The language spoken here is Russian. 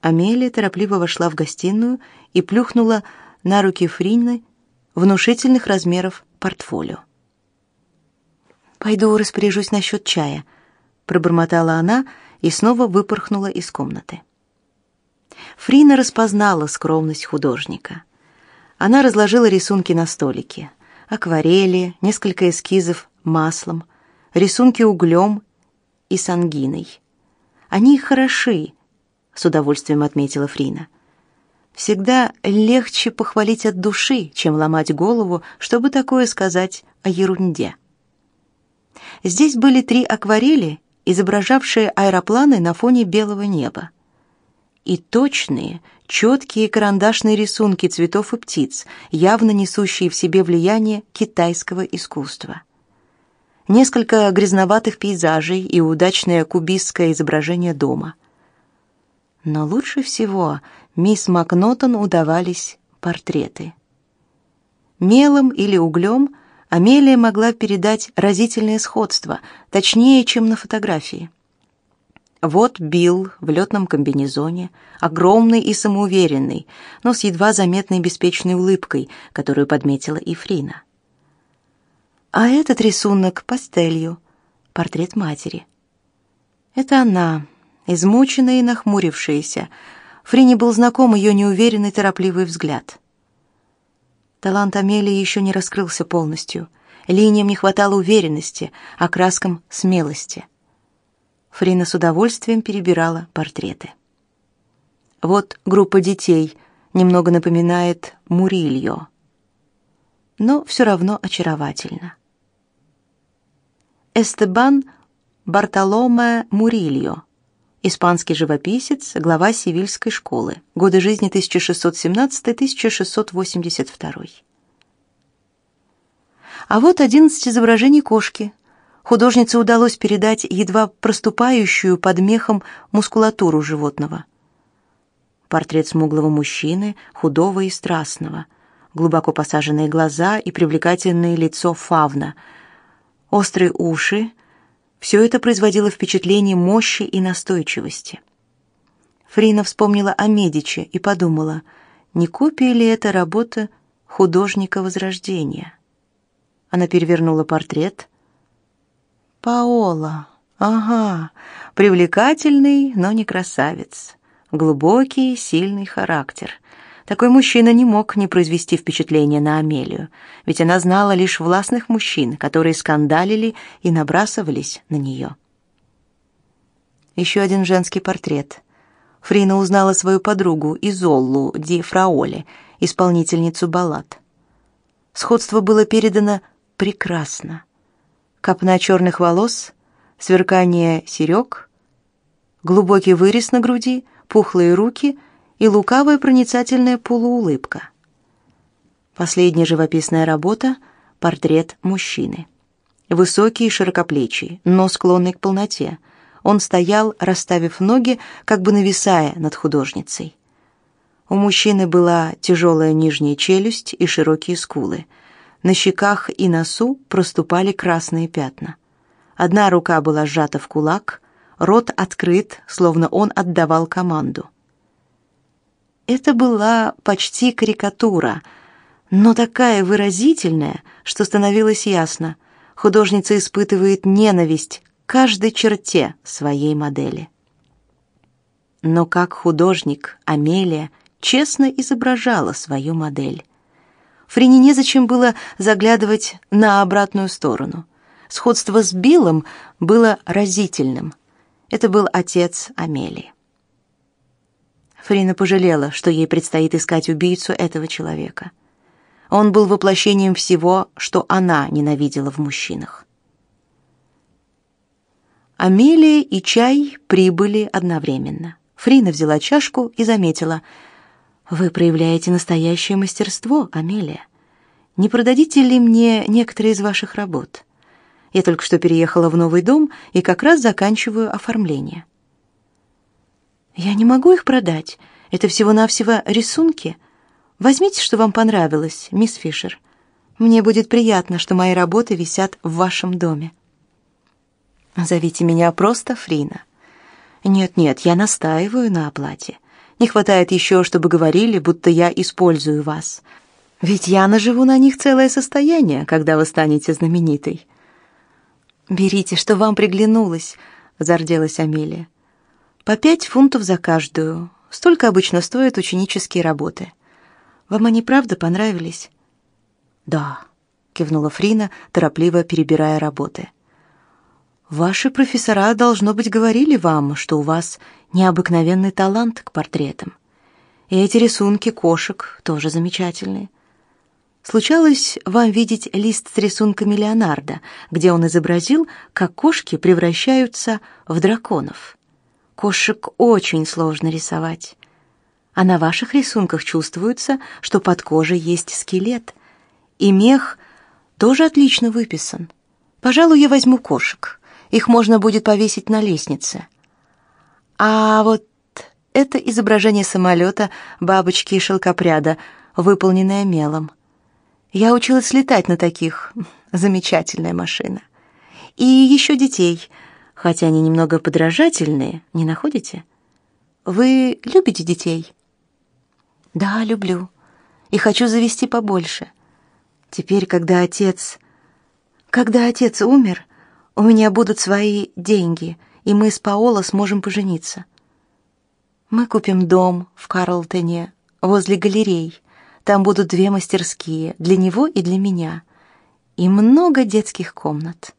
Амелия торопливо вошла в гостиную и плюхнула на руки Фрины внушительных размеров портфолио. «Пойду распоряжусь насчет чая», — пробормотала она и снова выпорхнула из комнаты. Фрина распознала скромность художника. Она разложила рисунки на столике. Акварели, несколько эскизов маслом, рисунки углем и сангиной. Они хороши, с удовольствием отметила Фрина. Всегда легче похвалить от души, чем ломать голову, чтобы такое сказать о ерунде. Здесь были три акварели, изображавшие аэропланы на фоне белого неба. И точные, четкие карандашные рисунки цветов и птиц, явно несущие в себе влияние китайского искусства. Несколько грязноватых пейзажей и удачное кубистское изображение дома. Но лучше всего мисс Макнотон удавались портреты. Мелом или углем Амелия могла передать разительное сходство, точнее, чем на фотографии. Вот Билл в летном комбинезоне, огромный и самоуверенный, но с едва заметной беспечной улыбкой, которую подметила и Фрина. А этот рисунок пастелью, портрет матери. Это она, измученная и нахмурившаяся. Фрине был знаком ее неуверенный, торопливый взгляд. Талант Амелии еще не раскрылся полностью. Линиям не хватало уверенности, а краскам — смелости. Фрина с удовольствием перебирала портреты. Вот группа детей немного напоминает Мурильо, но все равно очаровательно. Эстебан Бартоломе Мурильо, испанский живописец, глава Севильской школы, годы жизни 1617-1682. А вот 11 изображений кошки, художнице удалось передать едва проступающую под мехом мускулатуру животного. Портрет смуглого мужчины, худого и страстного, глубоко посаженные глаза и привлекательное лицо фавна, острые уши — все это производило впечатление мощи и настойчивости. Фрина вспомнила о Медичи и подумала, не копия ли это работа художника Возрождения. Она перевернула портрет, Паола. Ага, привлекательный, но не красавец. Глубокий, сильный характер. Такой мужчина не мог не произвести впечатления на Амелию, ведь она знала лишь властных мужчин, которые скандалили и набрасывались на нее. Еще один женский портрет. Фрина узнала свою подругу Изоллу Ди Фраоле, исполнительницу баллад. Сходство было передано прекрасно копна черных волос, сверкание серег, глубокий вырез на груди, пухлые руки и лукавая проницательная полуулыбка. Последняя живописная работа — портрет мужчины. Высокий и широкоплечий, но склонный к полноте. Он стоял, расставив ноги, как бы нависая над художницей. У мужчины была тяжелая нижняя челюсть и широкие скулы — на щеках и носу проступали красные пятна. Одна рука была сжата в кулак, рот открыт, словно он отдавал команду. Это была почти карикатура, но такая выразительная, что становилось ясно, художница испытывает ненависть к каждой черте своей модели. Но как художник Амелия честно изображала свою модель. Фрине незачем было заглядывать на обратную сторону. Сходство с Биллом было разительным. Это был отец Амелии. Фрина пожалела, что ей предстоит искать убийцу этого человека. Он был воплощением всего, что она ненавидела в мужчинах. Амелия и чай прибыли одновременно. Фрина взяла чашку и заметила — вы проявляете настоящее мастерство, Амелия. Не продадите ли мне некоторые из ваших работ? Я только что переехала в новый дом и как раз заканчиваю оформление. Я не могу их продать. Это всего-навсего рисунки. Возьмите, что вам понравилось, мисс Фишер. Мне будет приятно, что мои работы висят в вашем доме. Зовите меня просто Фрина. Нет-нет, я настаиваю на оплате. Не хватает еще, чтобы говорили, будто я использую вас. Ведь я наживу на них целое состояние, когда вы станете знаменитой. Берите, что вам приглянулось, зарделась Амелия. По пять фунтов за каждую. Столько обычно стоят ученические работы. Вам они правда понравились? Да, кивнула Фрина, торопливо перебирая работы. Ваши профессора должно быть говорили вам, что у вас необыкновенный талант к портретам. И эти рисунки кошек тоже замечательные. Случалось вам видеть лист с рисунками Леонардо, где он изобразил, как кошки превращаются в драконов. Кошек очень сложно рисовать. А на ваших рисунках чувствуется, что под кожей есть скелет. И мех тоже отлично выписан. Пожалуй, я возьму кошек. Их можно будет повесить на лестнице. А вот это изображение самолета, бабочки и шелкопряда, выполненное мелом. Я училась летать на таких. Замечательная машина. И еще детей, хотя они немного подражательные, не находите? Вы любите детей? Да, люблю. И хочу завести побольше. Теперь, когда отец... Когда отец умер, у меня будут свои деньги, и мы с Паоло сможем пожениться. Мы купим дом в Карлтоне, возле галерей, там будут две мастерские, для него и для меня, и много детских комнат.